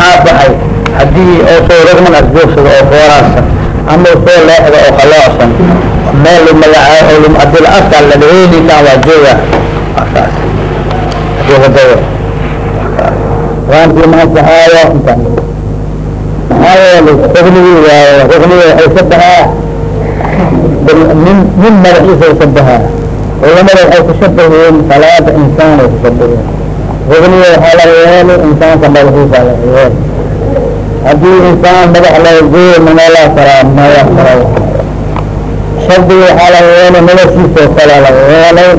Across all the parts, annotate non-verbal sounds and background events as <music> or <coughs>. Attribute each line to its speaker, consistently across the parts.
Speaker 1: maxaa baxay haddii oo soo rogman asjoogsado oo fooraasan ama soo leexda oo qaloosan meel lumagaca haddii la dhaweynikaan waa jooga. Nin madaxiisa ka culamada waxay kushabaheen salaada insaan ay kushabaheen rugniga waxaa laga yeelay insaanka madaxiisa laga yeelay haddii insaan madax laga gooyo manala karaa maya kara shardiga waxaa laga yeelay noloshiisa oo kale laga yeelay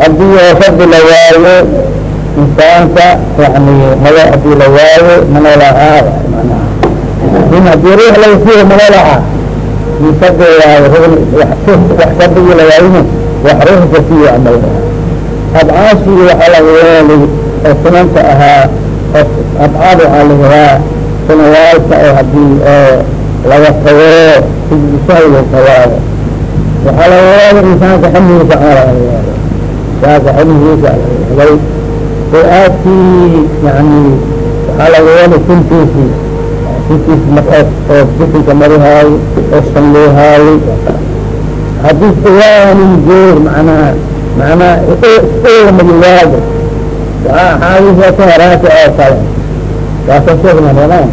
Speaker 1: haddii oo la waayo insaanka yani madax haddii la waayo manolahaa manaha in haddii ruux laga siiyo manolaha shardi waayo rugni wax shardigii la waayina wax ruuxka siiyo amal abcaashii waxaa laga yeelay oo sunanta ahaa abcaad waxaa la yahaa sunawaalka oo haddii oo laga tago sahwiga tawaayo waxaa laga yeelay insaanka ximigiisa aa laga yeelay saaka ximigiisa laga aadkii yani waxaa laga yeelay suntiisii. Suntiisi markaas oo bisinka marihaayo oo sanloohaayo haddii iwaanin joog macnaha xaawisa ka haraasa oo kale waasa sheegna ramaan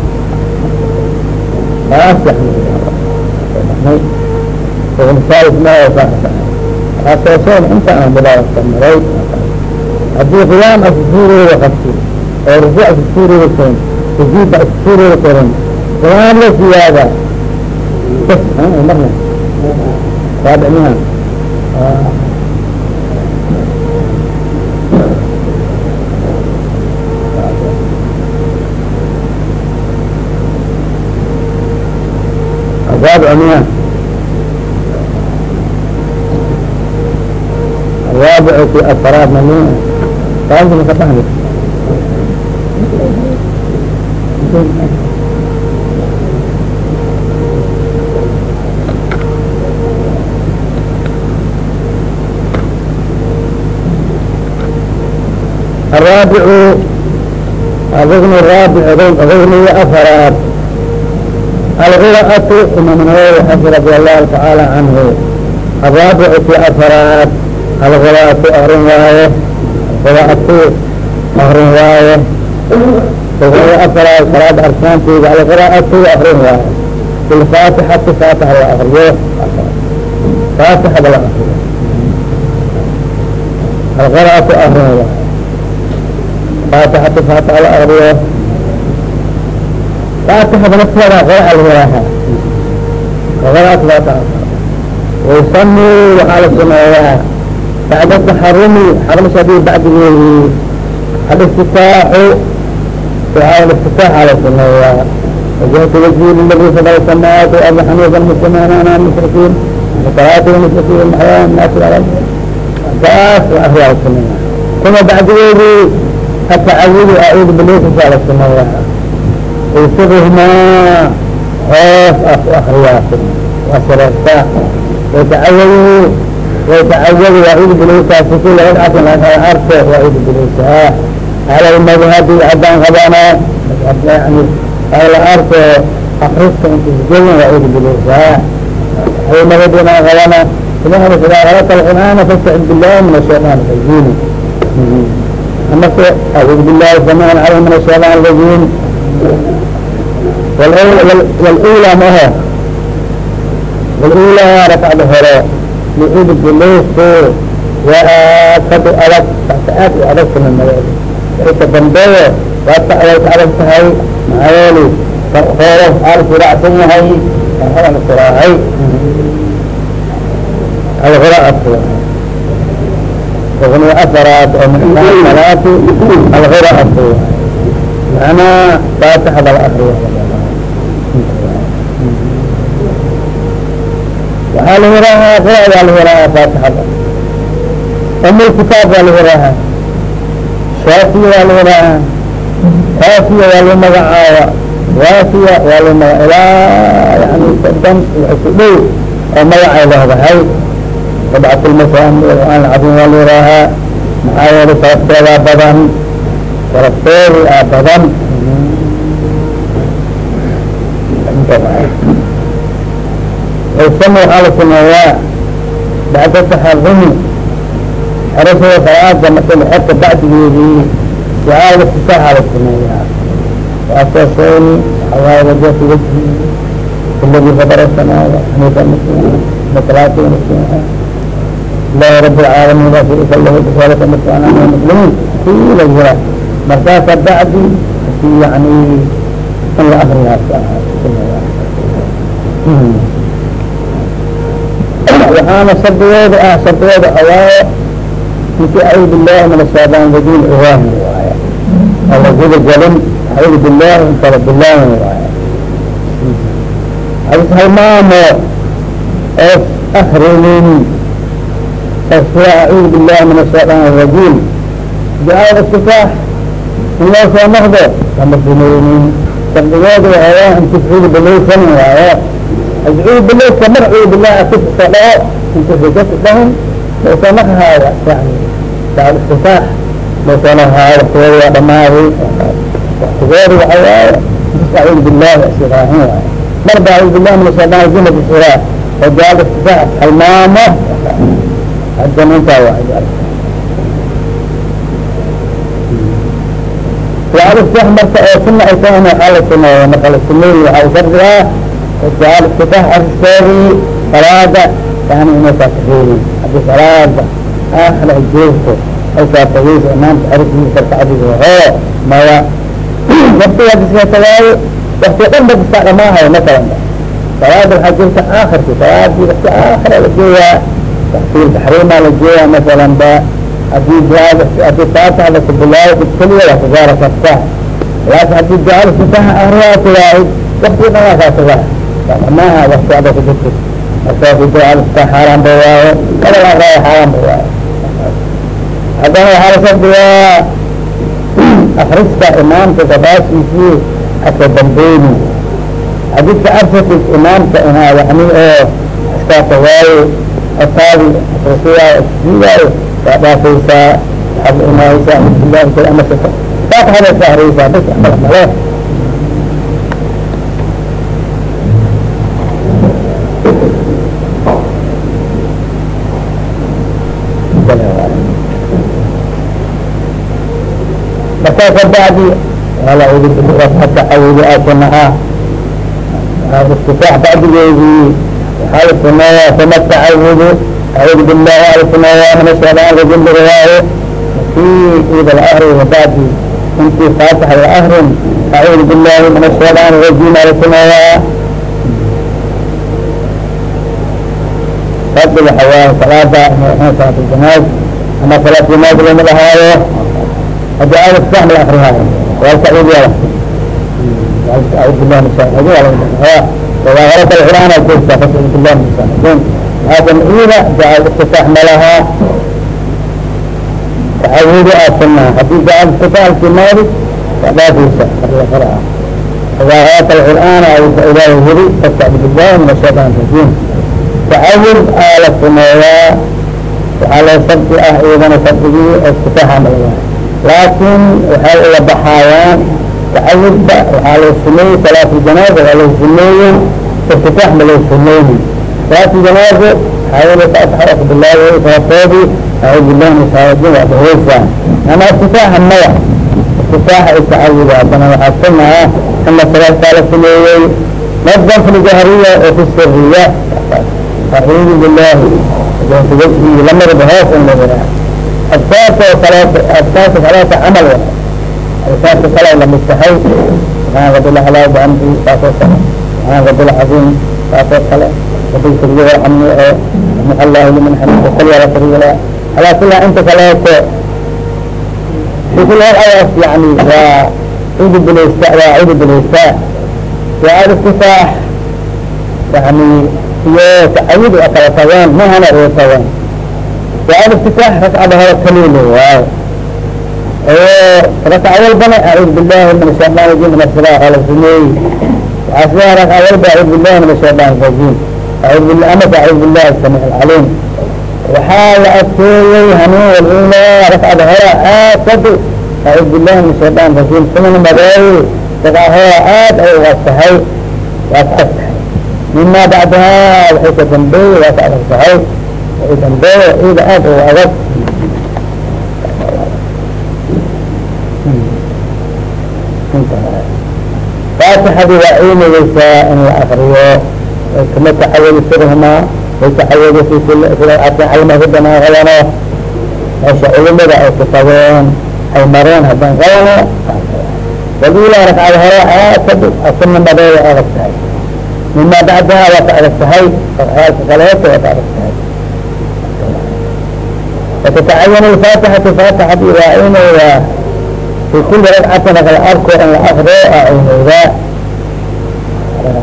Speaker 1: aasoosoon inta aan bilaawasta maray haddii qiyaam assuurooda qabti oo rukuuc assuurooda karin sujuudda assuurooda karin qiyaam la siyaada marna saabicmiha الرابع منها الرابع في الفراد منها فأنت مكتبه الرابع الركن الرابع ركن أفراد alkira'atu imaamnawowi xafi radia allahu tacaala canhu araabici afaraad alkira'atu arun waaye qira'atu arun waaye todoba afaraad salaada arkaanteeda alkira'atu arun waaye bilfaatixati faatix la akriyo faatixada la akriyo alqira'atu arun waaye faatixati faatix la akriyo فاتحة بنفسها غير الوراها وغيرات لا تعرف ويسمي وحال السماوات بعد التحرم حرم شديد بعد الافتتاح وحال الافتتاح على السماوات وجهة وجهي للذي فضل السماوات وأرض حميدا المسلمين أنا المشركين وصلاة المشركين محيان الناس العرب فاس وأحياء السماوات ثم بعد ذلك التعوذ أعوذ بالله على السماوات ويصبهما خوف أخريات وشرفتا ويتعوذوا ويتعوذوا وعيد بليسا في كل ركعة لأنها عرفة وعيد بليسا على المذهب عدان غبانا يعني على الأرض أخرجت أنت الجنة وعيد بليسا أي مذهبنا غبانا إنها إذا غلط القرآن فاستعد بالله من الشيطان الرجيم أما أعوذ بالله السميع العليم من الشيطان الرجيم والأولى, والأولى ما هو والأولى رفع الهراء لعيد الجلوس وأكد ألك تأتي ألك من الموالي إذا بندية وأتى ألك ألك هاي معالي فخورف ألف رعتني هاي فهو الصراحي الغراء الصراحي وغني أثرات ومن الصلاة الغراء الصراحي معنى فاتحة بالأخير وحال وراها قراءة الوراها فاتحة أم الكتاب والوراها شافية والوراها كافية والمغعاوة وافية والمغعاوة إلى يعني قدم الحسدو ومغعا له هاي طبعة المسام والقرآن العظيم والوراها معايا لترفتها garabtoodu aa badan sama waxaa la sameeyaa bacda taxarumi xerashada salaada marka la xerka bacdigeedii ducaa listitaaxa la sameeyaa waasaasayni xawaaye wajhati wajhi aladi fadara samaada xaniifa muslimaa masalaatii muslimaa ilaahi rabi alcaalamiin laa shariika lahu bisaalaka muslimaan muslimiin kula jira markaasa bacdi si yani in la akriyaas waxaana shardigooda ah shardigooda awaayo intii acuudu billaahi min ashayaan rajim iwaahin waaya alaguda galin acuudu billaahi kala bilaahin waaya adis halmaamo oos akrinin oos acuudu billaahi min ashayaan rajim ducaada sifax in loo soo noqdo kama suneynin shardigooda waxawaa inti acuudu bilaysan waaye acuudu bilah kamar acuudu bilah akisa dhao inta hujasa dhahin laysanahaaya yani ducaa iftitaax laysanahaaya waktigeeda waa dhamaaday. Waktigeeda waxa waaye acuudu billahi asiraahin waaye marba acuudu billahi min ashaytaan rajim asira oo ducaa iftitaax halmaamo haddana intaa waa su'aal sx marka oo suna ay tahay in waaa la sameeya marka la sameey waaa shardigaa su'aal iftitax arriskeedii ah, salaada. Yani inay faataxeedi haddii salaada aakhra joogto ay faataxeysa imaamka arrisgiisa karkacadiga oo maya watigaatawaayo wakti dhan ba iska dhamaahayo masalanba salaada waxaa jirta aakhirki salaadii wakti aakhira la jooyaa waktigii taxriimaa la jooyaa masalan ba haddii haddii faataha lakubilaayo keliya waa kugaara karta laakin haddii ducaa iftitaaxa ahriyaa tilaahid wakti dhan waa kaasugaa maaha wakti ada marka haddii ducaa iftitaax xaaraan waayo kadal ahraayo xaaraan waayo haddana waxaa la shardiyaa akrista imaamka gabaashiisii aka dambeyni hadidka arsatid imaamka inaa yani oo iskaata waayo ataadi akrisiyaa isdiidaayo waa dhaafaysaa waxaad imaaysaa bilahi kal ama saka faatixada ka ahreysaa bas amal male markaa kabacdi wala tacawudi aasunahaa iftitaax bacdigeedii waxaa la أعوذ بالله على السماوات من الشيطان الرجيم برواية في عيد الأهر وبعد انت فاتحة الأهر أعوذ بالله من الشيطان الرجيم على السماوات فضل الحواه صلاة صلاة الجناز أما صلاة الجناز لما لها أجعل السهم الآخر هذا والتعوذ يا أعوذ بالله من الشيطان الرجيم وإذا غلط القرآن أقول فأعوذ بالله من الشيطان الرجيم هذا الأولى جعل افتتاح لها تعود آسنا حتى جعل افتتاح الكمال فلا تنسى القراءة إذا غلط القرآن أو إلى الهري فاستعذ بالله من الشيطان الرجيم تعود آل السماوات وعلى سبت أيضا سبته افتتاح لها لكن وحال إلى بحايان تعود وحال السمية ثلاث الجنازة وعلى السمية افتتاح من السمية ثلاث جنازة حاول أتحرك بالله وفاطبي أعوذ بالله من الشيطان وأتهوسا أنا افتتاح النوع افتتاح التعوذ ربنا وحسنها أن ثلاث ثلاث سنوي نظم في الجهرية وفي السرية أعوذ بالله في وجهي لما ربهاش النبي الثالثة ثلاثة الثالثة ثلاثة عمل الثالثة ثلاثة لم يستحي سبحان رب الله على وبحمده سبحان رب العظيم taasoo kale abilkadiya amni oo amix allahu liman xamid kul alaa kulaa inta kaleeto bisil ayaas yani waa cidi bilaysta waa cidi bilaystaa waa aad istifaax yani iyo tacayid a kala mahana uu tagaan waa aad istifaax rakcada hore kaliile waayo raka awalbana acuud bilahi min shayaan rajim marsadaa ala sameey waxaa sidaa raka awalba acuud bilahi min shayaan rajim acuud bi amaka acuud billahi samiic alcaliim waxaa la adkeeyey hanuun walula rakcada hora aad kadi acuud billahi min shayaan rajim sunana madeey rakca hora aad ay wasahay waa ka asahay mima bacdaha waxay ka dambeeyey waa ka asahay dambeey ciida aad uga adag faatixadii waa ciinayeysaa in la akriyo kama tacawadi sirhuma way tacawadi fi kuli ragcatin calma hudana qabano meesha culimada ay kutageen ay mareen haddaan qabano wadula rakcada hore aasad sunamadeeda adag tahay mima bacdaha waa ka adag tahay ragcaadka kaleeto waa ka adag tahay وتتعين الفاتحة فاتحة إلى في كل ركعة نقل أركو أن الأخرى أعينيها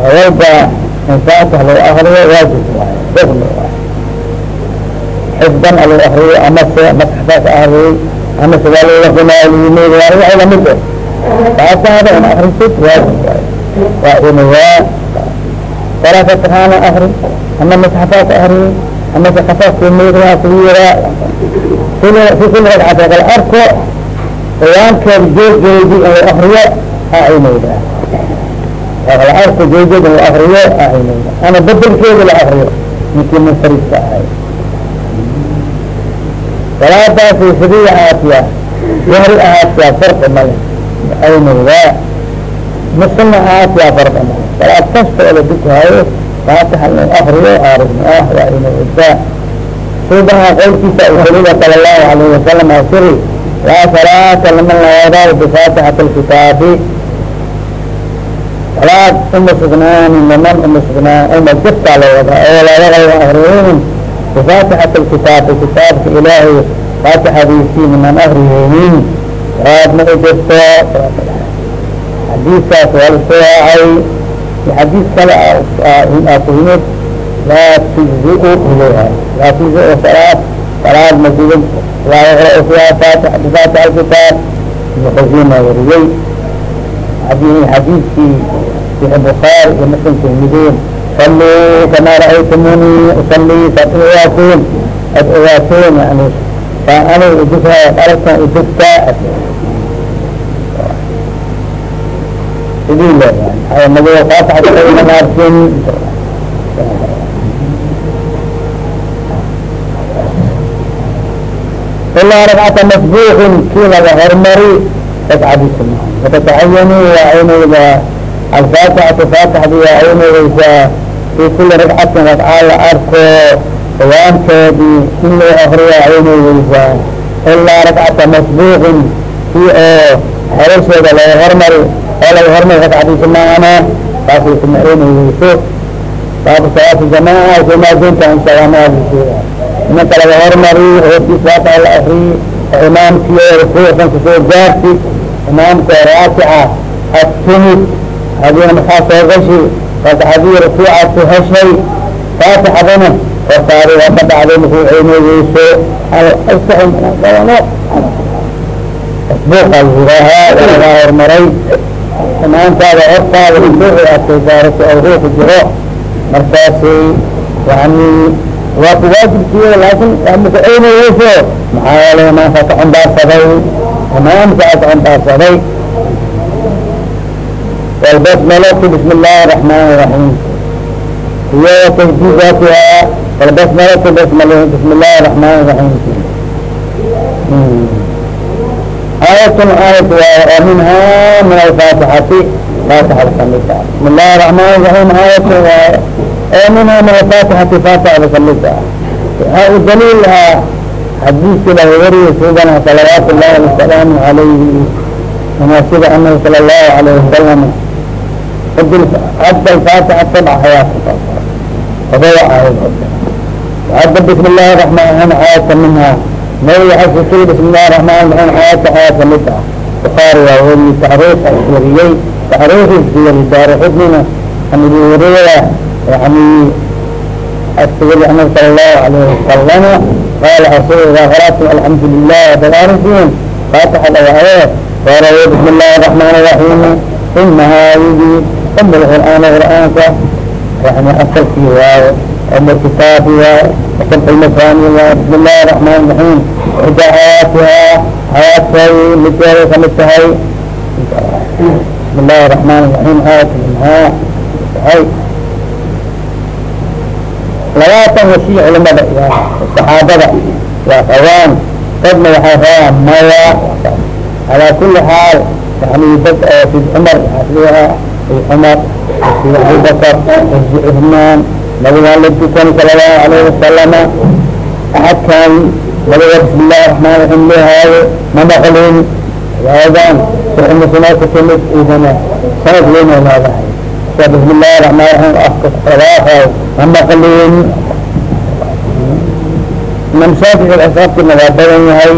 Speaker 1: ويبقى إن فاتح لو أخرى واجب دخل حفظا على الأخرى أمس مسحفات أهلي أمس والي لكنا اليمين واري على مدة فاتح هذا أن أخرى ست واجب وأعينيها ولا فتحان أخرى أما مسحفات أهلي أما مسحفات كميرها كبيرة في كل ركعة نقل ciyaankeed jeejeedii inuu akriyo acinayda lacagta jeejeed inuu akriyo acinayda ama bedelkeeda la akriyo ninkii munfaridka ahay salaadaasi sidiya aatiya jahri ahaatiya farqi male acinaydaa muslna ahaatiya farqi male salaad kasta oo la duku hayo faatixa inuu akriyo aarifni ah waa inaydaa subaha qowlkiisa rasuulida sala allahu alayhi wasalam asiri laa salaata liman laa yadaw bifaatixat lkitaabi salaad uma sugnaanin liman uma sugnaan uma jirtaa la wadaa oo laga akriyeynin bifaatixat lkitaabi kitaabka ilaahay faatixadiisii niman akriyeynin salaad ma u jirto xadiiskaas waa la soocay xadiis kale aa ku yimid laa tujziu ilayha laa tujziu salaad salaad masjid laa yaqra'u fiha faatix bifaatix alkitaab ibn wariyey. Xadiidkii wixii bukhaari iyo muslim kumideen saluu kamaa ra'aytumuni usalii saad u ogaateen ad ogaateen yani saa anay udugha aragtan udugtaa sidii le yani nabiga faatixada ma ilaa ragcata masbuuqin kii laga hormari ragcadiisa maa watatacayani waa aynayda alfaatixatu faatixdi waa aynayeysaa fi kuli ragcatin ragcaa la arko qiyaamkeedii in loo akriyo aynayeysaa ilaa ragcata masbuuqin kii oo xerasheeda laga hormari oo laga hormari ragcadiisa maana taasaysa ma aynayeyso baabu salaati jamaaca kumaadinta insha allah maaliseeda imanka laga hormari hoortiis faatixa la akriyi oo imaamkii rukuucsan ku soo gaarti imaamka raakica adtumid hadina maxaa soo gashi faatixadii rukuucaad ku heshay faatixadana hortaadi waa ka dhacday markuu ceynegeyso waa lagaa hormaray imaamkaada hortaada rukuuci gaarato oo ruuxu jiro markaasi yani waa kuwaajibkiy laakin makaeynayso maxaa yeelay maanta ka cumbaarsaday amaamkaa ka cumbaarsaday walbas malku bismi illaahi raxmaan raxiim iyo tajdiidatiha walbas bismi illaahi raxmaan raxiim hmm. aayatun aayat waay oo minhaa min alfaatixati faatixada kamidka bismi illaahi raxmaan raxiim aayatun waay minha min afaatixati faatixda ka mid ah waxaa u daliil ahaa xadiiska wariya sugan salawaat ullahi wasalaamu alayhi ama sida anag sala allahu alayh wasalam hadda faatixa tabca hayaaka odowa bismi illahi raxmaan raxiim ayaa minha nabi waxaa kutiri bismi illahi raxmaan raxiim ayaa ayaa ka mid ah bukaari waa weriye tacriif wariyey tacriif wariyey daarixidnina amadi يعني السوري أنه صلى الله عليه وسلم قال رسول الله غلط الحمد لله وباركين فاتحة الآيات قال بسم الله الرحمن الرحيم ثم هذه ثم القرآن قرآنك يعني أصل فيه أم الكتاب وصف المثاني بسم الله الرحمن الرحيم إذا آياتها آياتها مثل خمسها بسم الله الرحمن الرحيم آية منها tahay labaatan wasi culamada saxaabada waa qabaan dadna waxay rabaan maya alaa kuli xaal yani dad oo sid cumar asliha cumar sid abubakar sid cusmaan nabigaan la dukan sala allahu wasalama axadkan nabiga bismi raxmaan raxiim lehaayo ma maqlin waadan suxumusuna ku timid idana sanad weyna leedahay sa bismi illahi raxmaan raxiim afka kuqabaahay ma maqlin imam shaafici asaabtina waa badan yahay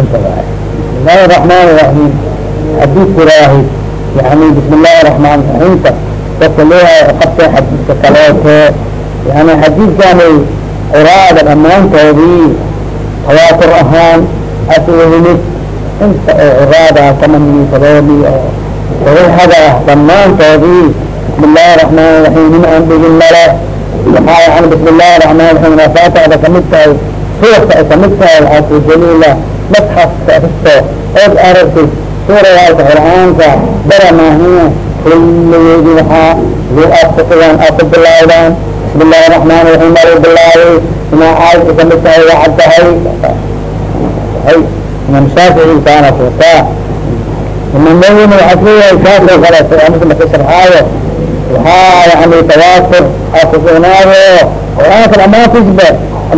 Speaker 1: inta waay bismi illahi raxmaan raxiim haddii tiraahi yani bismi illahi raxmaan raxiimta dadka leeyahay qabtay xadiidka kaleeto yani xadiidkanay quraada dhammaantoodii tawaatur ahaan asga yimid inta oo curaada tamani tadoodii oo saxiixada ah dhammaantoodii bismi raxmaan raxiim nin aan dhigin male waxaa yani bismi raxmaan raxiim rafaatacda ka mid tahay suurka ay ka mid tahay waxaa ku madxafka kasto ood aragtid suurayaalka qur'aanka bara maahiya kulligeedi waxaa lu aadkuqidaan aad ku bilaawdaan bismi raxmaan raxiim malu bilaaway inaa aayadka ka mid tahay waa cad tahay hay imam shaafici kaana kutaa imam nawina waxaa leeyahay kaasoo kaleeto aa muslim ka sharxaayo waxaa yani tawaatur aa kusugnaayo qur'aanka dhamaantiisba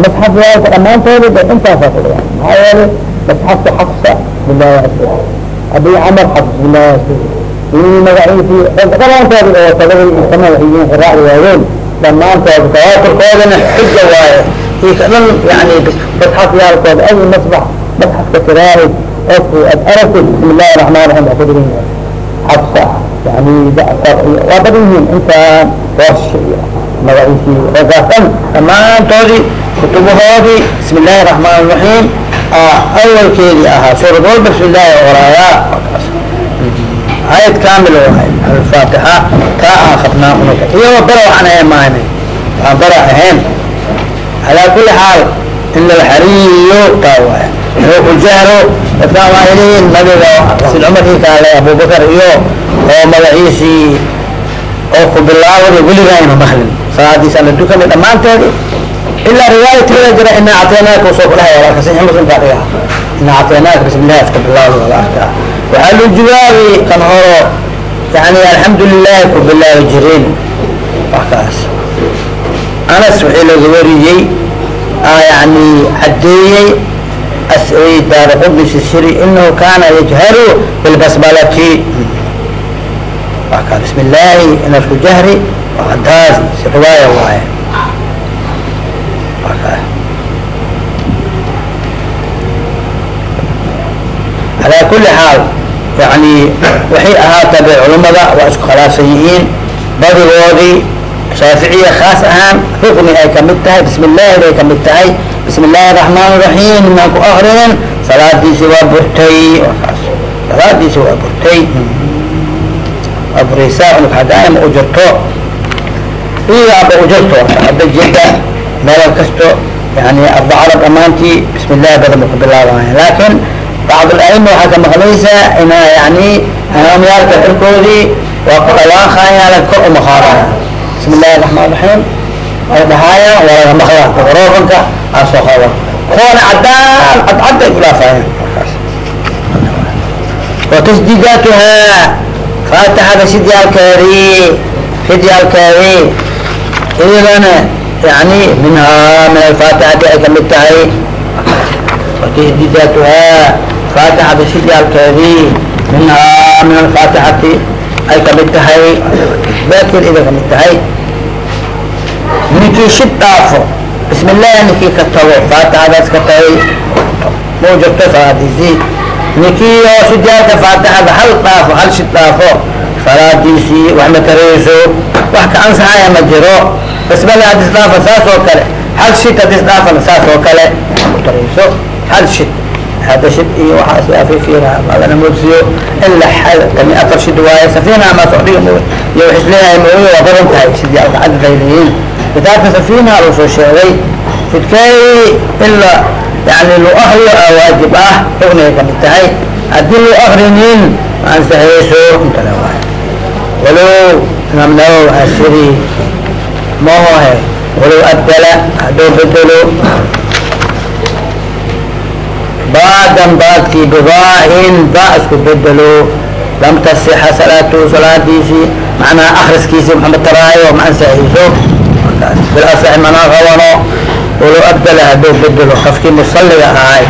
Speaker 1: masxafyaalka dhamaantooda ba intaasa kuliya maxaa yeelay masxafka xafsa bilahi asir abi camar xafs bilahi asir ini magaciisi dhamaantooda oo sabada sama wayiin qiraacda waaweyn dhamaantooda tawaaturkoodana xuja waaye ika dhan yani masxafyaalkooda ay masbax masxafka tiraahi oku ad aragtid bismi illahi raxmaan raxiim waa ku dhigan yahay xabsa yani jacfar iyo waa badan yihiin intaan warsh iyo magaciisii ragaasan dhammaantoodii kutubahoodii bismi illaahi raxmaan raxiim awalkeedii ahaa suurad walba bismi illaahi oraayaa ayad kaamil waay alfaatixa taa aan qabnaa unaka iyo bara waxaan ahayn maanay waan bara ahayn calaa kuli xaal in lala xariiriyo taa waay inuu ku jahro dadkaan waa iliin nabiga sid cumar ii kaale abubakar iyo oo magaciisii oo ku bilaawada weligayna mahlin salaadiisa la dukanay dhammaanteedi ilaa riwaayatkeeda jira ina actaynaaka u soo kudhahay walaalka saxiix muslimkaa dhiga ina actaynaaka bismillahi iska bilaawda walaalka waxaa lu jawaabi kan horo yani alxamdu lilahi ku bilaabi jireen wax kaas anas wixii laga wariyey yani cadeeyey daar qudis siri inahu kana yajharu bilbasmalati waka bismi illaahi inasku jahri wadaas si riwaaya waaye calaa kuli xaal yani waxay ahaata bay culamada waa isku khilaafsan yihiin badigoodii shaaficiya khaas ahaan rukni ay ka mid tahay bismi illaahi bismi illaahi raxmaan raxiim inaan ku akrinin salaadiisi waa burtay. Salaadiisi waa burtay waa buraysaa unug hadaama ujirto iyaaba ujirto hadda jeda meel kasto. Yani arbacada dhamaantii bismi ba ku bilaabaya laakin bacd aima waxaa ka maqlaysaa ina yani amaamyaalka xirkoodii waa ku dhalaaqaya kor uma qaadaya bismi illahi raxmaan raxiim ay dhahaayaan waa laga maqlaa microfonka aa soo qaba kuwana cadaan cadcad ay kulaafayaan watasdiidaatuhaa faatixada sidyaalkeedii sidyaalkeedii iyadana yani minhaa min alfaatixati ay ka mid tahay watasdiidaatuhaa faatixada sidyaalkeedii minhaa min alfaatixati ay ka mid tahay isbaatkeed iday ka mid tahay ninkii shid dhaafo bismi illahi ninkii ka tago faatixadaas ka tagay mau jirto salaadiisii ninkii oo sidyaalka faatixada hal dhaafo hal shid dhaafo salaadiisii wax ma tarayso wax ka ansaxaya ma jiro. Bismillah hadis dhaafa saas oo kale. Hal shid hadis dhaafana saas oo kale. Ma tarayso hal shid hada shid iyo waxaas afifiina magana moodsiyo. Ila kami afar shid waaye safina ma socdiga iyo wax is leeyahay mooyo waa badan tahay. Sidyaalka cad bay leeyihiin kitaabka safina loo soo sheegay shidkay ilaa yani loo akriyo aa waajib ah rugniga ka mid tahay. Haddii loo akrinin
Speaker 2: ma ansaxayso intale waay walow imaam nawowi asiri mahohe walow abdala hadduu bedelo baadan baadkii bibaa-in baa isku bedelo lam tasixa salaatu salaadiisii macnaha akriskiisii maxamed taraayo ma ansaxayso bilasaxi mana qabano walow abdala hadduu bedelo qofkii musalliga ahay.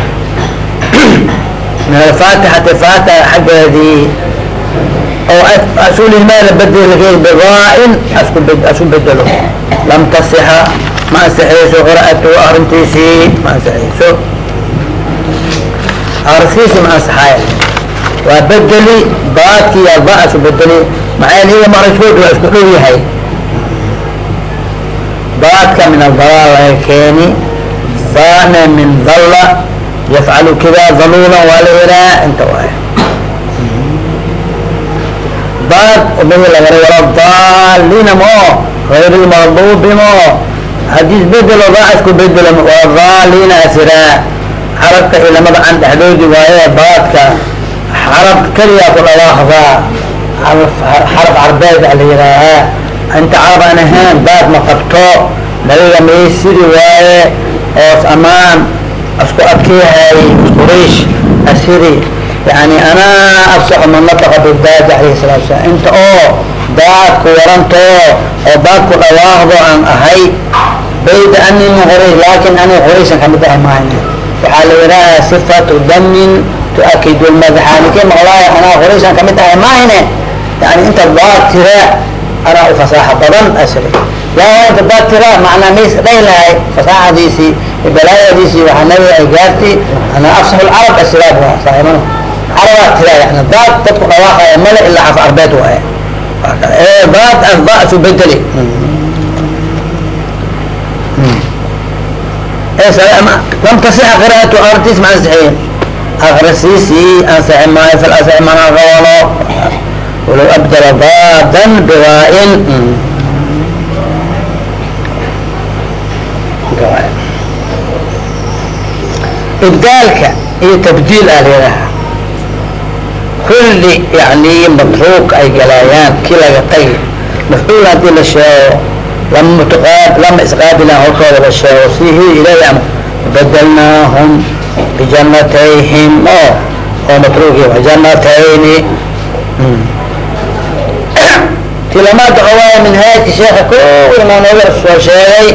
Speaker 2: <clears throat> Min alfaatixati faatixa xaggeedii oo asulimaala bedel bibaa-in asku asu bedelo. Lam tasixa ma ansaxayso qira'atu akrintiisii ma ansaxayso akriskiisii ma ansaxaaya waa bedeli baadkii alba asu bedeli. Maxaa iga makrajkood waa isku dhow yahay baadka min aldalaal laga keeni baana min dalla yafcalu kida daluulan waa la yihaa inta waay baad magi lagara wala daalina moo غayr lmaqdubi moo haddii bedelo baa isku bedelo waa daalina asiraa xarabka ilamada can dhexdoodi waaye baadka xarab keliyaa ku dhawaaqdaa xarab carbeed a la yihaahaa inta carab aan ahayn baad ma qabto nabiga maysiri waaye oos amaan isku adkeyahay quraish asiri. Yani anaa afsaxu man nataqa bidaadi alayhi salatu salam inta oo daadku waranto oo daadku dhawaaqdo aan ahay bayda ani min quraish laakin ani qurayshan ka mid ahay maayn waxaa la yidhaha sifatu damin tuakid lmadxa ninkii maqlaaya anaa qurayshan ka mid ahay maahine yani inta daad tira anaa u fasaaxa badan asri laa inta daad tira macnaa mays dhahi lahay fasaaxadiisii balaayadiisii waxaa nabiga ay gaartay afsax waa saaimana carabaa tira yani daad dadku dhawaaqaya male ilaa af arbeed waaye daad asba asu bedeli lam tasixa qira'atu artis ma ansaxeen akrisiisii ansaxi maayo fal asaxi mana qabano walow abdala baadan biwaa-in ibdaalka iyo tabdiil a leedaha kulli yani matruuk ay galaayaan kii laga tagi mafcuul haddii la sheego lama isqaabilan hortooda la sheego sihi ilahi am badalnaahum bijanatayhim o oo matruuki janatayni tilamaada owaaya minhaajka sheeka kulmaa nooga soo sheegay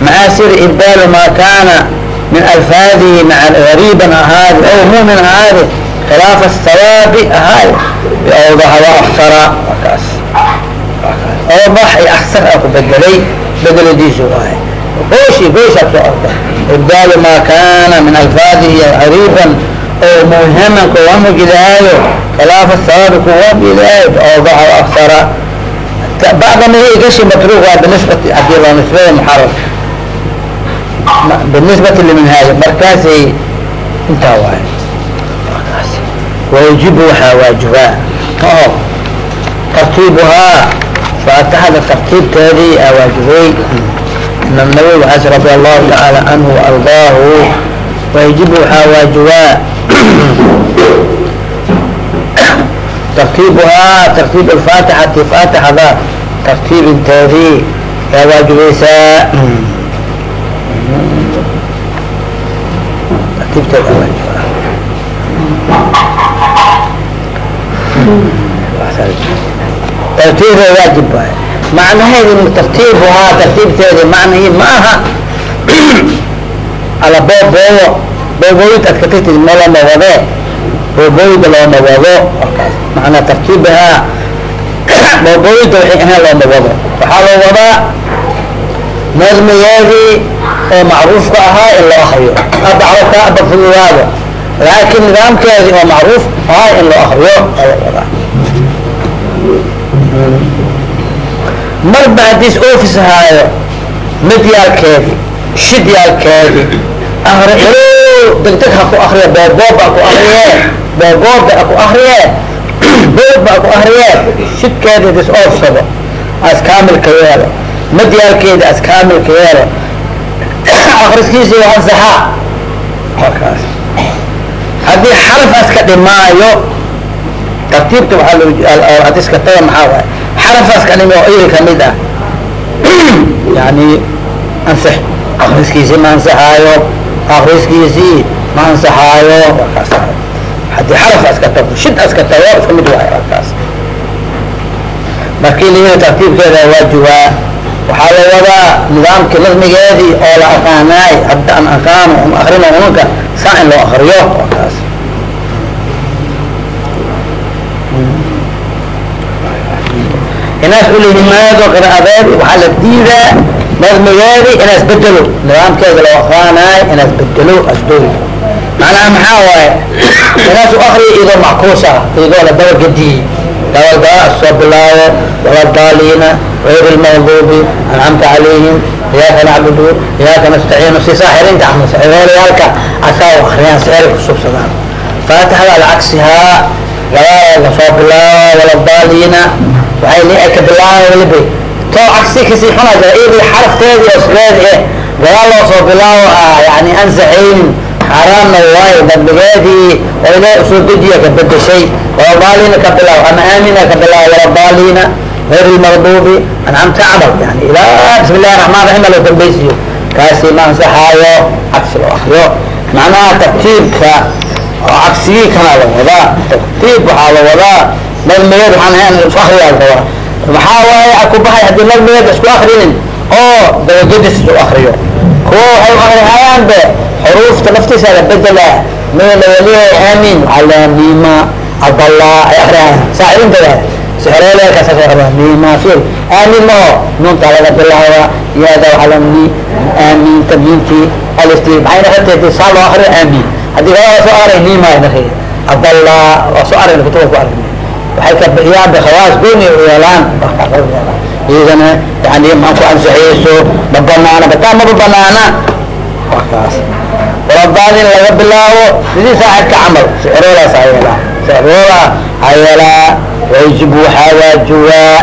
Speaker 2: macaasir ibdaalu maa kaana min alfaadihi maa gariiban ahaadi aw mumin ahaadi khilaafa sawaabi ahaadi biawdaha wa aksara wakaas awdax iyo aksar a ku bedelay bedeladiisu ahay gooshi gooshaad soo arka ibdaalu maa kaana min alfaadihi gariiban oo muhiman kuwamagidaayo khilaafa sawaabi kuwamagidaayo biawdaha wa aksara bacda mihi gashi matruuq waa binisbati haddii loo nisbeeyo muxarar liminhaaji markaasay intaa waay wayajibu waxaa waajibaa oo tartiibuhaa faatixada tartiibteedii aa waajibay imaam nawowi waxaas radi allahu tacaala canhu waardaahu wayajibu waxaa waajibaa tartiibuhaa tartiib alfaatixati faatixada tartiibinteedii tartiibha waajib waay macnaheedi tartiibuhaa tartiibteedi macnahii ma aha ala boobooyo boobooyinta ad ka tagtid ma looma wadee boobooyinta looma wado macnaa tartiibahaa boobooyinta waxay ahaan looma wado waxaa loo wadaa nazmigeedii oo macruufka ahaa in loo akriyo. Aba carabka aba fududaado laakiin nidaamkeedii oo macruuf ahaa in loo akriyo. Marba haddiis office ahaayo midyaalkeedi shidyaalkeedi akri degdeg ha ku akriye boobooba ku akriye boobooba ku akriye <clears throat> boodba ku akriye shidkeedi dis oofsado as kaamilka yeelo. Midyaalkeedi as kaamilka yeelo <coughs> akriskiisi waa ansaxaa markaas haddii xaraf aska dhimaayo tartiibta waaa hadiska taga maxaa waay xarafaas kalimi oo iyga ka mid ah. <clears throat> Yani ansix akriskiisii ma ansaxaayo. Akriskiisii ma ansaxaayo. Wakaas haddii xaraf aska tago shid aska tago iska mid waay kaas markii la tartiibkeeda waajibaa waxaa la wadaa nidaamkii nadmigeedii oo la aqaanaay hadda an aqaano un akrino ununka saa in loo akriyo kaas inaas ulihimaado qiraadeedi waxaa la diidaa nadmigeedi inaas bedelo nidaamkeeda loo aqaanaay inaas bedelo asdooy macnaha maxaa waaye? Inaas u akriyo idoo mackuusa idoo la dabagediyey dabagala soo bilaabo waladaalina غayr lmaqdubi ancamta calayhim iyaaka nacbudu iyaaka nastaciinu si saaxirinta saxiroolayaalka asaa akriyaan si eray kusubsadaan. Faatixada alcagsihaa labada la soo bilaabo waladaalina waxay li ka bilaaba waliba too cagsi ka sii xuna jira iyadii xarafteedi oo sideedi eh gadaal loo soo bilaabo ah yani ansaxaynin xaaraamna waayo dabdigeedii oo soo dejiya ka bedeshay waladaalina ka bilaabo ama aamina ka bilaabo waladaalina غayr lmaqdubi ancamta camal yani ilaa bismi raxmaan raxiim loo dambaysiyo kaasi ma ansaxaayo cagsi loo akriyo macnaha tartiibka oo cagsigii kana la wadaa tartiib waxaa la wadaa nadmigeed waxaan ahayn isku akriyaa la rabaa maxaa waaye akubaxay haddii nadmigeed isku akrinin oo dabagedis isu akriyo kuwa waxay u akrihayaan be xuruufta naftiisa la bedelaa meel lawaliyahay aamin mima adalla ay akrihayaan saacirintada sixroolekaasasoo mima fil aamin maho nuunta laga bilaaba yaada mi aamin tamyiintii alifti maxay noqotay saa loo akriyo aamin haddii kalaa soo akray mima nakay adalla waa soo aragna kutuba ku aragna waxay ka bixiyaan bkhawaas gooni u yeelaan iyagana yani ma ku ansaxiyeyso ma banaana bataa maba banaana? Kaas waladaalin laga bilaabo sidii saaxibka camal. Sicroolaas ha yeelaa sicroola ha yeelaa wayjib waxaa waajibaa